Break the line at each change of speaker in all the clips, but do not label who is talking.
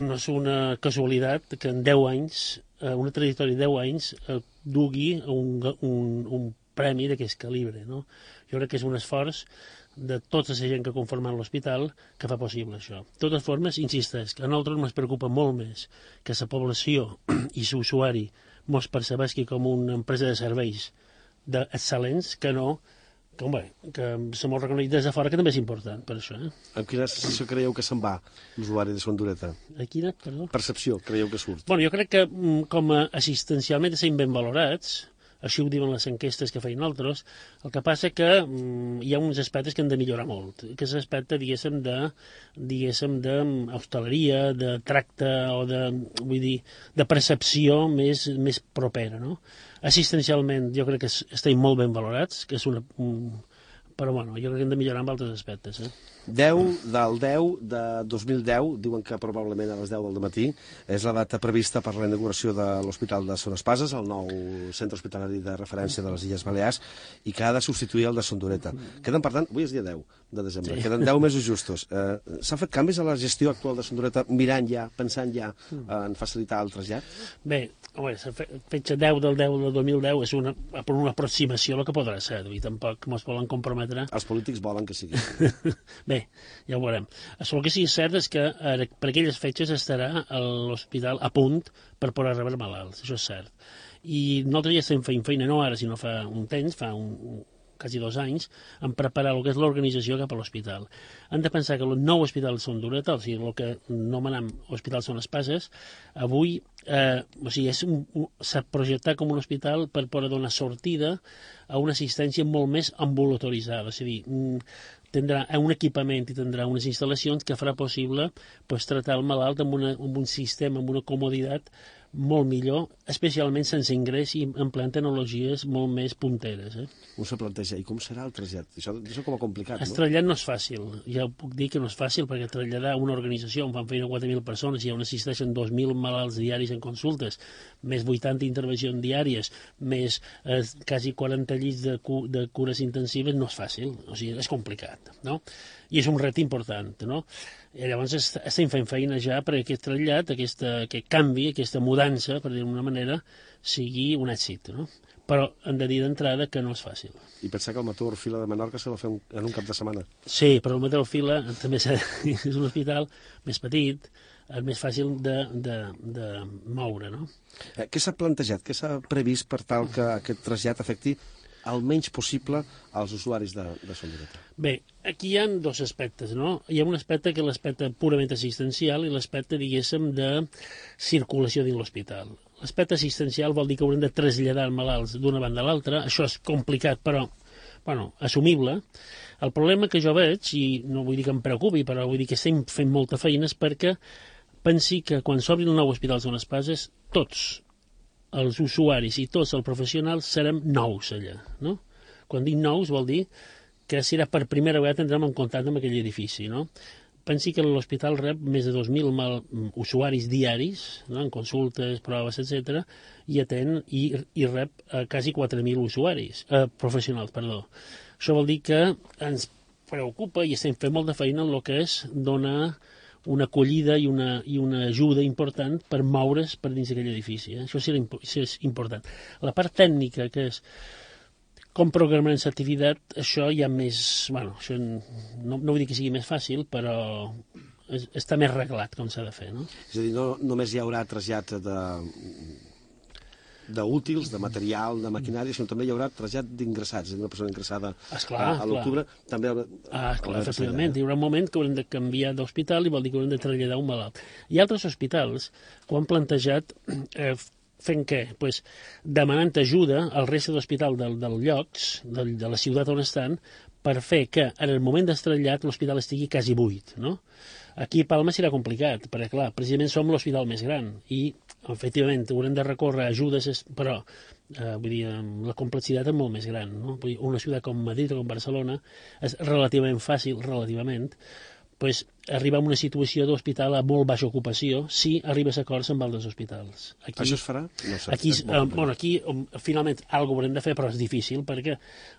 No és una casualitat que en 10 anys, eh, una trajectòria de 10 anys, eh, dugui un, un, un premi d'aquest calibre. No? Jo crec que és un esforç de tota la gent que conformen l'hospital que fa possible això. De totes formes, insisteix, que a nosaltres ens preocupa molt més que la població i l'usuari mos percebesqui com una empresa de serveis d'excel·lents que no que, home, que se m'ho reconeix des de fora, que també és important, per això. Eh?
Amb quina sensació creieu que se'n va l'usuari de Son Dureta?
A quina, perdó?
Percepció, creieu que surt?
Bueno, jo crec que mm, com a assistencialment estem ben valorats, així ho diuen les enquestes que feien altres, el que passa que mm, hi ha uns aspectes que han de millorar molt, que és l'aspecte, diguéssim, de, diguéssim, de hostaleria, de tracte o de, vull dir, de percepció més, més propera, no? Assistencialment jo crec que estem molt ben valorats, que és una... Un, però bueno, jo crec que hem de millorar en altres aspectes. Eh?
10 del 10 de 2010, diuen que probablement a les 10 del matí, és la data prevista per la inauguració de l'Hospital de Son Espases, el nou centre hospitalari de referència de les Illes Balears, i que ha de substituir el de Son Dureta. Queden, per tant, avui és dia 10 de desembre, sí. queden 10 mesos justos. Eh, S'han fet canvis a la gestió actual de Son Dureta, mirant ja, pensant ja en facilitar el trasllat?
Bé, home, la fetge 10 del 10 del 2010 és una, per una aproximació el que podrà ser, i tampoc ens volen comprometre.
Els polítics volen que sigui.
Bé, ja ho veurem. El que sí que és cert és que eh, per aquelles fetges estarà l'hospital a punt per poder rebre malalts, això és cert. I nosaltres ja estem fent feina, no ara, sinó fa un temps, fa un, quasi dos anys, en preparar el que és l'organització cap a l'hospital. Han de pensar que el nou hospital són Dureta, o sigui, el que anomenem Hospital Són Espases, avui eh, o sigui, s'ha projectat com un hospital per poder donar sortida a una assistència molt més ambulatoritzada, és a dir, mm, tindrà un equipament i tindrà unes instal·lacions que farà possible pues, tractar el malalt amb, una, amb un sistema, amb una comoditat molt millor, especialment sense ingrés i empleant tecnologies molt més punteres. Eh?
Un se planteja, i com serà el trasllat? Això, això com a complicat,
no? El trasllat no és fàcil, ja puc dir que no és fàcil, perquè traslladar una organització on fan feina 4.000 persones i on assisteixen 2.000 malalts diaris en consultes, més 80 intervencions diàries, més eh, quasi 40 llits de, cu de cures intensives, no és fàcil, o sigui, és complicat, no? I és un repte important, no? I llavors estem fent feina ja perquè aquest trasllat, aquesta, aquest canvi, aquesta mudança, per dir d'una manera, sigui un èxit, no? Però hem de dir d'entrada que no és fàcil.
I pensar que el Mató Orfila de Menorca s'ha de fer un, en un cap de setmana.
Sí, però el Mató Orfila també és un hospital més petit, és més fàcil de, de, de moure, no?
Eh, què s'ha plantejat, què s'ha previst per tal que aquest trasllat afecti el menys possible als usuaris de, de Solidaritat?
Bé, aquí hi ha dos aspectes, no? Hi ha un aspecte que és l'aspecte purament assistencial i l'aspecte, diguéssim, de circulació dins l'hospital. L'aspecte assistencial vol dir que haurem de traslladar malalts d'una banda a l'altra. Això és complicat, però, bueno, assumible. El problema que jo veig, i no vull dir que em preocupi, però vull dir que estem fent molta feina, és perquè pensi que quan s'obri el nou hospital de Espases, tots els usuaris i tots els professionals serem nous allà, no? Quan dic nous vol dir que serà per primera vegada tindrem en contacte amb aquell edifici, no? Pensi que l'hospital rep més de 2.000 mal, usuaris diaris, no? en consultes, proves, etc i atén i, i rep eh, quasi 4.000 usuaris, eh, professionals, perdó. Això vol dir que ens preocupa i estem fent molta feina en el que és donar una acollida i una, i una ajuda important per moure's per dins d'aquell edifici. Eh? Això, sí, això és important. La part tècnica, que és com programar l'activitat, això ja més... Bueno, això no, no vull dir que sigui més fàcil, però està més reglat com s'ha de fer, no?
És a dir, no només hi haurà trasllat de d'útils, de material, de maquinària, sinó també hi haurà trasllat d'ingressats, una persona ingressada
esclar,
a, a l'octubre, també haurà...
Ah, esclar, efectivament, hi haurà un moment que haurem de canviar d'hospital i vol dir que haurem de traslladar un malalt. Hi ha altres hospitals que ho han plantejat eh, fent què? Pues, demanant ajuda al resta d'hospital del, del llocs, del, de la ciutat on estan, per fer que en el moment d'estrellat l'hospital estigui quasi buit, no? Aquí a Palma serà complicat, perquè, clar, precisament som l'hospital més gran i, efectivament, haurem de recórrer a ajudes, però eh, vull dir, la complexitat és molt més gran. No? Vull dir, una ciutat com Madrid o com Barcelona és relativament fàcil, relativament, pues, arribar a una situació d'hospital a molt baixa ocupació si arribes a acords amb altres hospitals.
Aquí, Això es farà?
No sé, aquí, eh, bueno, aquí finalment alguna haurem de fer, però és difícil perquè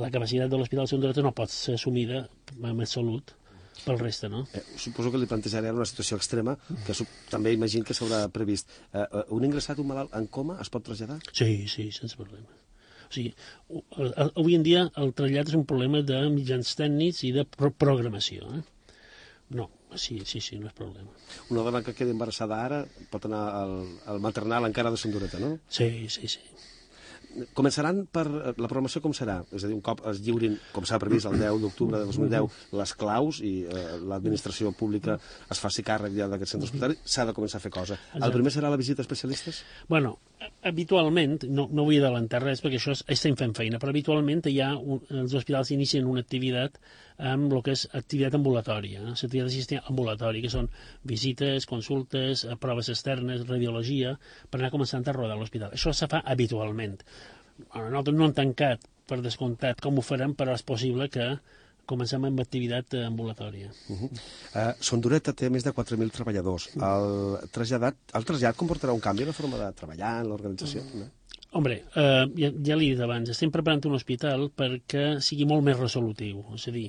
la capacitat de l'Hospital de Sant no pot ser assumida amb absolut pel reste, no?
Eh, suposo que li plantejaré una situació extrema, que també imagino que s'haurà previst. Eh, eh, un ingressat, un malalt en coma, es pot traslladar?
Sí, sí, sense problema. O sigui, avui en dia el trasllat és un problema de mitjans tècnics i de pro programació. Eh? No, sí, sí, sí, no és problema.
Una dona que quedi embarassada ara pot anar al, al maternal encara de Sondoreta, no?
Sí, sí, sí.
Començaran per... La programació com serà? És a dir, un cop es lliurin, com s'ha previst, el 10 d'octubre de 2010, les claus i eh, l'administració pública es faci càrrec ja d'aquest centre hospitalari, s'ha de començar a fer cosa. El primer serà la visita a especialistes?
Bueno, habitualment, no, no vull adelantar res perquè això estem fent feina, però habitualment hi ha un, els hospitals inicien una activitat amb el que és activitat ambulatòria, eh? l'activitat assistent ambulatòria, que són visites, consultes, eh, proves externes, radiologia, per anar començant a rodar l'hospital. Això se fa habitualment. Bueno, nosaltres no hem tancat, per descomptat, com ho farem, però és possible que comencem amb activitat eh, ambulatòria.
Uh -huh. uh, Sondoreta té més de 4.000 treballadors. El, traslladat, el trasllat comportarà un canvi en la forma de treballar, en l'organització? Uh -huh. no?
Hombre, eh, ja, ja l'he dit abans, estem preparant un hospital perquè sigui molt més resolutiu, és a dir,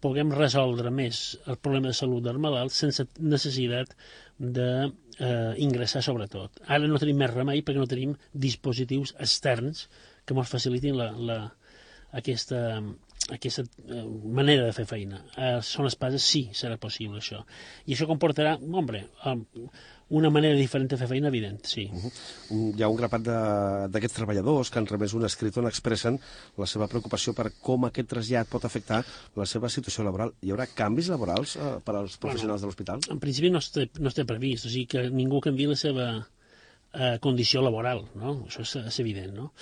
puguem resoldre més el problema de salut del malalt sense necessitat d'ingressar eh, sobretot. Ara no tenim més remei perquè no tenim dispositius externs que ens facilitin la, la, aquesta, aquesta eh, manera de fer feina. A Son Espases sí serà possible això. I això comportarà, hombre, eh, una manera diferent de fer feina, evident, sí. Uh
-huh. Hi ha un grapat d'aquests treballadors que han remès un escrit on expressen la seva preocupació per com aquest trasllat pot afectar la seva situació laboral. Hi haurà canvis laborals eh, per als professionals bueno, de l'hospital?
En principi no està, no està previst, o sigui que ningú canvi la seva eh, condició laboral, no? Això és, és evident, no?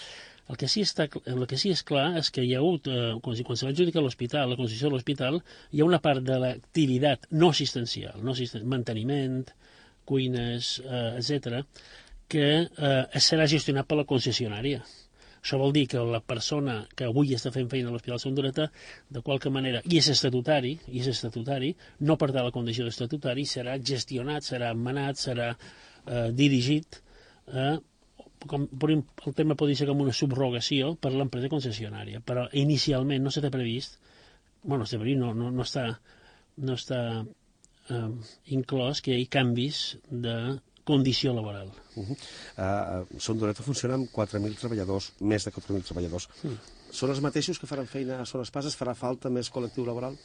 El que, sí està, el que sí és clar és que hi ha hagut, eh, quan, quan se va adjudicar l'hospital, la construcció de l'hospital, hi ha una part de l'activitat no assistencial, no assistencial, manteniment, cuines, eh, etc, que eh, serà gestionat per la concessionària. Això vol dir que la persona que avui està fent feina a l'Hospital Sant Dureta, de qualque manera, i és estatutari, i és estatutari, no perdrà la condició d'estatutari, serà gestionat, serà manat, serà eh, dirigit, eh, com, el tema pot ser com una subrogació per l'empresa concessionària, però inicialment no s'ha previst, bueno, no, previst, no, no, no està, no està eh, inclòs que hi ha canvis de condició laboral.
Uh -huh. uh, Son Doneto funciona amb 4.000 treballadors, més de 4.000 treballadors. Mm. Són els mateixos que faran feina a Son Espases? Farà falta més col·lectiu laboral?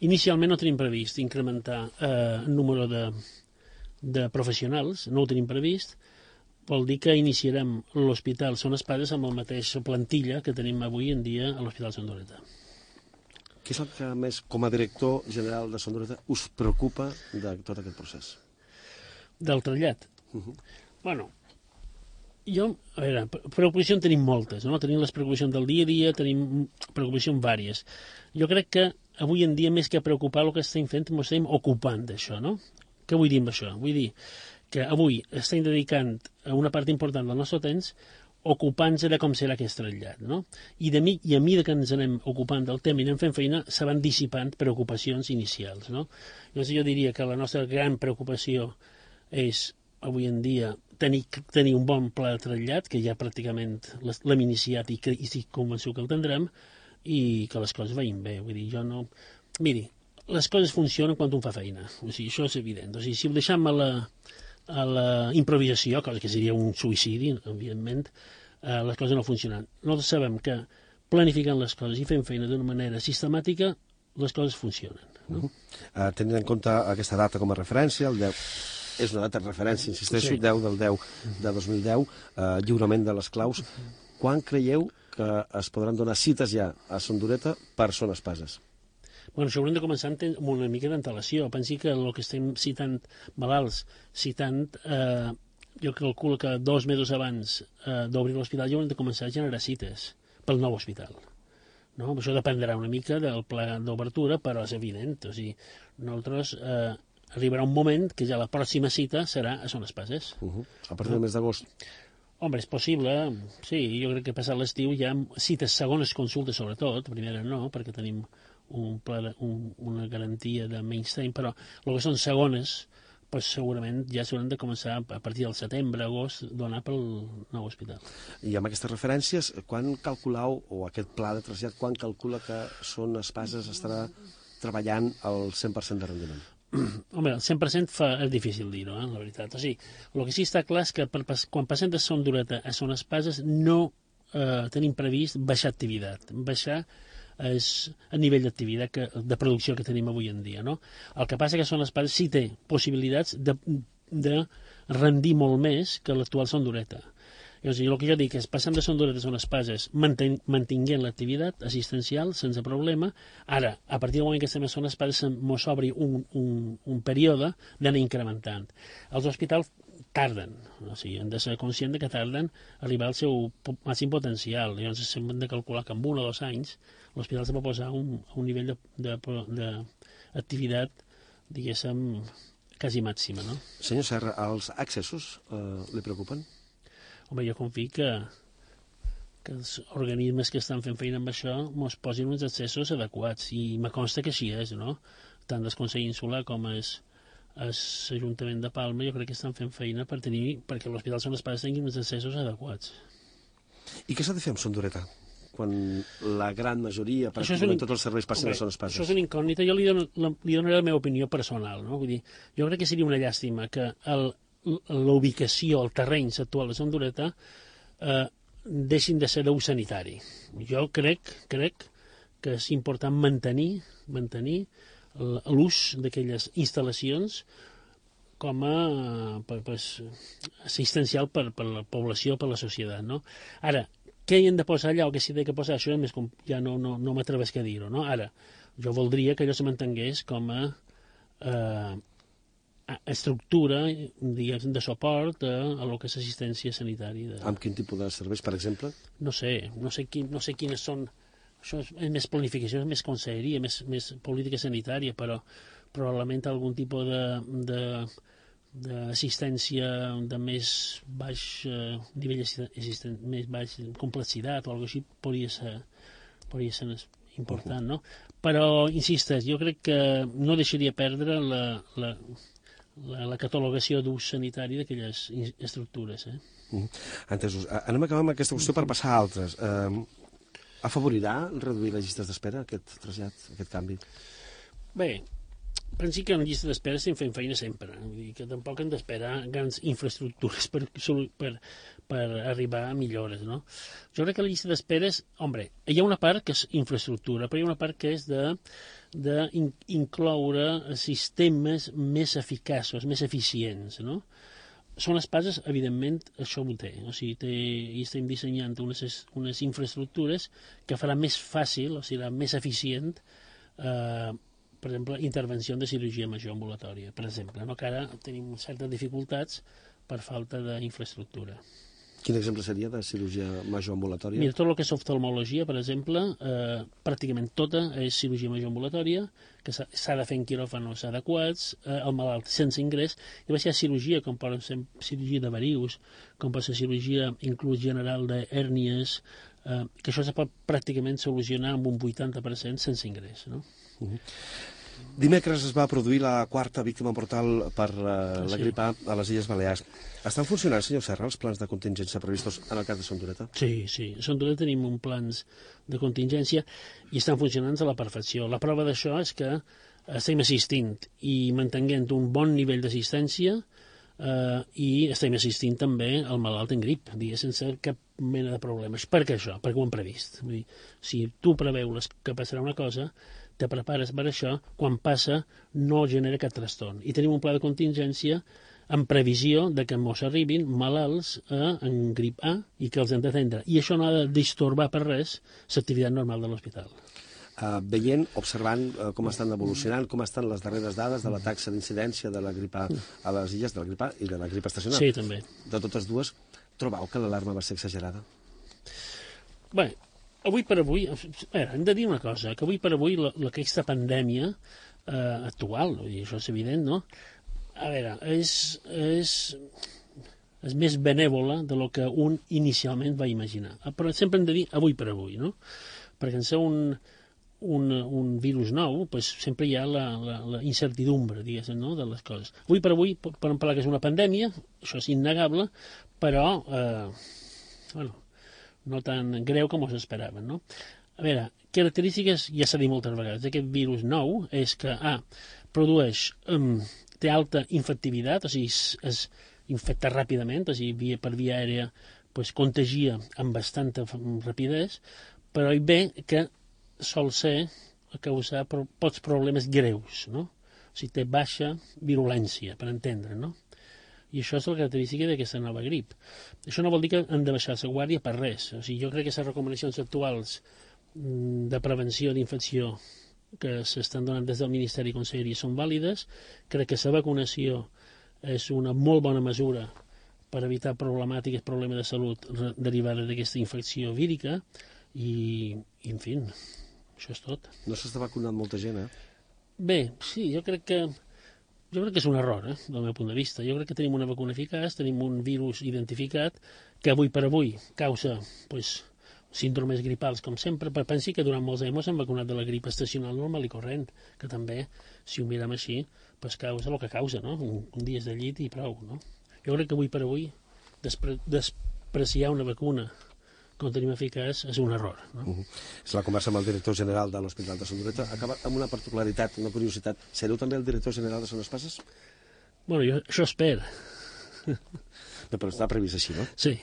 Inicialment no tenim previst incrementar eh, el número de, de professionals, no ho tenim previst, vol dir que iniciarem l'Hospital Son Espases amb la mateixa plantilla que tenim avui en dia a l'Hospital Sant Doreta.
Què és el que més, com a director general de Sondoreta, us preocupa de tot aquest procés?
Del trellat? Uh -huh. Bueno, jo, a veure, preocupacions tenim moltes, no? Tenim les preocupacions del dia a dia, tenim preocupacions vàries. Jo crec que avui en dia, més que preocupar el que estem fent, ens estem ocupant d'això, no? Què vull dir amb això? Vull dir que avui estem dedicant a una part important del nostre temps ocupant-se de com serà aquest trasllat, no? I, de mi, I a mesura que ens anem ocupant del tema i anem fent feina, se van dissipant preocupacions inicials, no? Llavors jo diria que la nostra gran preocupació és, avui en dia, tenir, tenir un bon pla de trasllat, que ja pràcticament l'hem iniciat i, que, i estic convençut que el tindrem, i que les coses vagin bé. Vull dir, jo no... Miri, les coses funcionen quan un fa feina. O sigui, això és evident. O sigui, si ho deixem a la, a la improvisació, cosa que seria un suïcidi, evidentment, eh, les coses no funcionen. Nosaltres sabem que planificant les coses i fent feina d'una manera sistemàtica, les coses funcionen. No? Uh -huh.
uh, tenint en compte aquesta data com a referència, el 10, és una data de referència, insisteixo, sí. 10 del 10 de 2010, uh, eh, lliurament de les claus. Quan creieu que es podran donar cites ja a Sondoreta per Son Espases?
Bueno, això haurem de començar amb una mica d'antelació. Pensi que el que estem citant malalts, citant, eh, jo calculo que dos mesos abans eh, d'obrir l'hospital ja haurem de començar a generar cites pel nou hospital. No? Això dependrà una mica del pla d'obertura, però és evident. O sigui, nosaltres eh, arribarà un moment que ja la pròxima cita serà a Son Espases.
Uh -huh. A partir del mes d'agost.
Home, és possible, sí, jo crec que passat l'estiu hi ha cites segones consultes sobretot, primera no, perquè tenim un pla un, una garantia de menys temps, però el que són segones, pues, segurament ja s'hauran de començar a partir del setembre, agost, donar pel nou hospital.
I amb aquestes referències, quan calculau, o aquest pla de trasllat, quan calcula que són espases estarà treballant al 100% de rendiment?
Home, el 100% fa, és difícil dir-ho, eh, la veritat. O sigui, el que sí està clar és que per, quan passem de Son Dureta a Son Espases no eh, tenim previst baixar activitat, baixar és el nivell d'activitat que, de producció que tenim avui en dia. No? El que passa que Son Espases sí té possibilitats de, de rendir molt més que l'actual Son Dureta. O sigui, el que jo dic és, passem de sondoretes a unes pases mantinguent l'activitat assistencial sense problema. Ara, a partir del moment que estem a zones pases, mos obri un, un, un període d'anar incrementant. Els hospitals tarden, o sigui, hem de ser conscients que tarden a arribar al seu màxim potencial. Llavors, hem de calcular que en un o dos anys l'hospital se va posar un, un nivell d'activitat, diguéssim, quasi màxima, no?
Senyor Serra, els accessos eh, li preocupen?
home, jo confio que, que els organismes que estan fent feina amb això mos posin uns accessos adequats i me consta que així és, no? Tant del Consell Insular com és l'Ajuntament de Palma jo crec que estan fent feina per tenir, perquè l'Hospital Són Pares tinguin uns accessos adequats.
I què s'ha de fer amb Sondoreta? quan la gran majoria, pràcticament un... tots els serveis passen a zones pases.
Això és una incògnita, jo li, dono, la, li donaré la meva opinió personal, no? Vull dir, jo crec que seria una llàstima que l'ubicació, el terreny actual de Sondoreta eh, deixin de ser d'ús sanitari. Jo crec, crec que és important mantenir, mantenir l'ús d'aquelles instal·lacions com a per, per, assistencial per, per la població, per la societat. No? Ara, què hi hem de posar allà o què s'hi ha de posar, això més com, ja no, no, no m'atrevesc a dir-ho. No? Ara, jo voldria que allò se mantengués com a eh, estructura diguem, de suport a, a lo que és assistència sanitària. De...
Amb quin tipus de serveis, per exemple?
No sé, no sé, quin, no sé quines són... Això és, és més planificació, és més conselleria, més, més política sanitària, però probablement algun tipus de, de, d'assistència de més baix eh, nivell assistent, més baix complexitat o alguna així podria ser, podria ser important, no? Però, insistes, jo crec que no deixaria perdre la, la, la, la catalogació d'ús sanitari d'aquelles estructures. Eh?
Mm. Entesos. Anem a acabar amb aquesta qüestió per passar a altres. Eh, afavorirà reduir les llistes d'espera, aquest trasllat, aquest canvi?
Bé, pensi que en llista d'espera estem fent feina sempre. Vull dir que tampoc hem d'esperar grans infraestructures per, per, per arribar a millores, no? Jo crec que la llista d'espera és... Hombre, hi ha una part que és infraestructura, però hi ha una part que és de d'incloure sistemes més eficaços, més eficients, no? Són espases, evidentment, això ho té. O sigui, té, i estem dissenyant unes, unes infraestructures que farà més fàcil, o sigui, més eficient, eh, per exemple, intervenció de cirurgia major ambulatòria, per exemple, no? que ara tenim certes dificultats per falta d'infraestructura.
Quin exemple seria de cirurgia major ambulatòria?
Mira, tot el que és oftalmologia, per exemple, eh, pràcticament tota és cirurgia major ambulatòria, que s'ha de fer en quiròfanos adequats, eh, el malalt sense ingrés, i va ser cirurgia, com pot ser cirurgia de varius, com pot ser cirurgia inclús general d'hèrnies, eh, que això se pot pràcticament solucionar amb un 80% sense ingrés. No? Uh -huh.
Dimecres es va produir la quarta víctima mortal per uh, la sí. grip A a les Illes Balears. Estan funcionant, senyor Serra, els plans de contingència previstos en el cas de Sondoreta?
Sí, sí. A Sondoreta tenim un plans de contingència i estan funcionant a la perfecció. La prova d'això és que estem assistint i mantenint un bon nivell d'assistència eh, i estem assistint també al malalt en grip, dia, sense cap mena de problemes. Per què això? Perquè ho hem previst. Vull dir, si tu preveus que passarà una cosa, te prepares per això, quan passa no genera cap trastorn. I tenim un pla de contingència en previsió de que mos arribin malalts eh, en grip A i que els hem d'atendre. I això no ha de distorbar per res l'activitat normal de l'hospital.
Uh, veient, observant uh, com estan evolucionant, com estan les darreres dades de la taxa d'incidència de la grip A les illes, de la grip A i de la grip estacional.
Sí, també.
De totes dues, trobau que l'alarma va ser exagerada?
Bé, avui per avui, veure, hem de dir una cosa, que avui per avui la, aquesta pandèmia eh, actual, i això és evident, no? A veure, és, és, és més benèvola de lo que un inicialment va imaginar. Però sempre hem de dir avui per avui, no? Perquè en ser un, un, un virus nou, pues, sempre hi ha la, la, la incertidumbre, diguéssim, no?, de les coses. Avui per avui podem parlar que és una pandèmia, això és innegable, però, eh, bueno, no tan greu com us esperaven, no? A veure, característiques, ja s'ha dit moltes vegades, d'aquest virus nou és que, A, produeix, um, té alta infectivitat, o sigui, es, es infecta ràpidament, o sigui, via, per via aèrea pues, contagia amb bastanta rapidesa, però i bé que sol ser causar pocs problemes greus, no? O sigui, té baixa virulència, per entendre, no? I això és la característica d'aquesta nova grip. Això no vol dir que han de baixar la guàrdia per res. O sigui, jo crec que les recomanacions actuals mm, de prevenció d'infecció que s'estan donant des del Ministeri i Conselleria són vàlides. Crec que la vacunació és una molt bona mesura per evitar problemàtiques, problemes de salut derivades d'aquesta infecció vírica i, i, en fi, això és tot.
No s'està vacunant molta gent, eh?
Bé, sí, jo crec que jo crec que és un error, eh, del meu punt de vista. Jo crec que tenim una vacuna eficaç, tenim un virus identificat que avui per avui causa pues, síndromes gripals, com sempre, però pensi que durant molts anys hem vacunat de la grip estacional normal i corrent, que també, si ho mirem així, pues causa el que causa, no? Un, un dies de llit i prou, no? Jo crec que avui per avui despre despreciar una vacuna que no tenim eficaç és un error. No? Uh -huh.
És la conversa amb el director general de l'Hospital de Sondoreta. Acaba amb una particularitat, una curiositat. Sereu també el director general de Son Espases?
Bueno, jo això espero.
No, però està previst així, no?
Sí.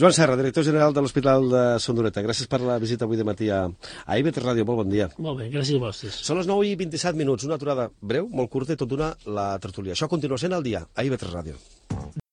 Joan Serra, director general de l'Hospital de Sondoreta. Gràcies per la visita avui de matí a, a IB3 Ràdio. Molt bon dia.
Molt bé, gràcies a vostres.
Són les 9 i 27 minuts, una aturada breu, molt curta i tot d'una la tertúlia. Això continua sent el dia a IB3 Ràdio.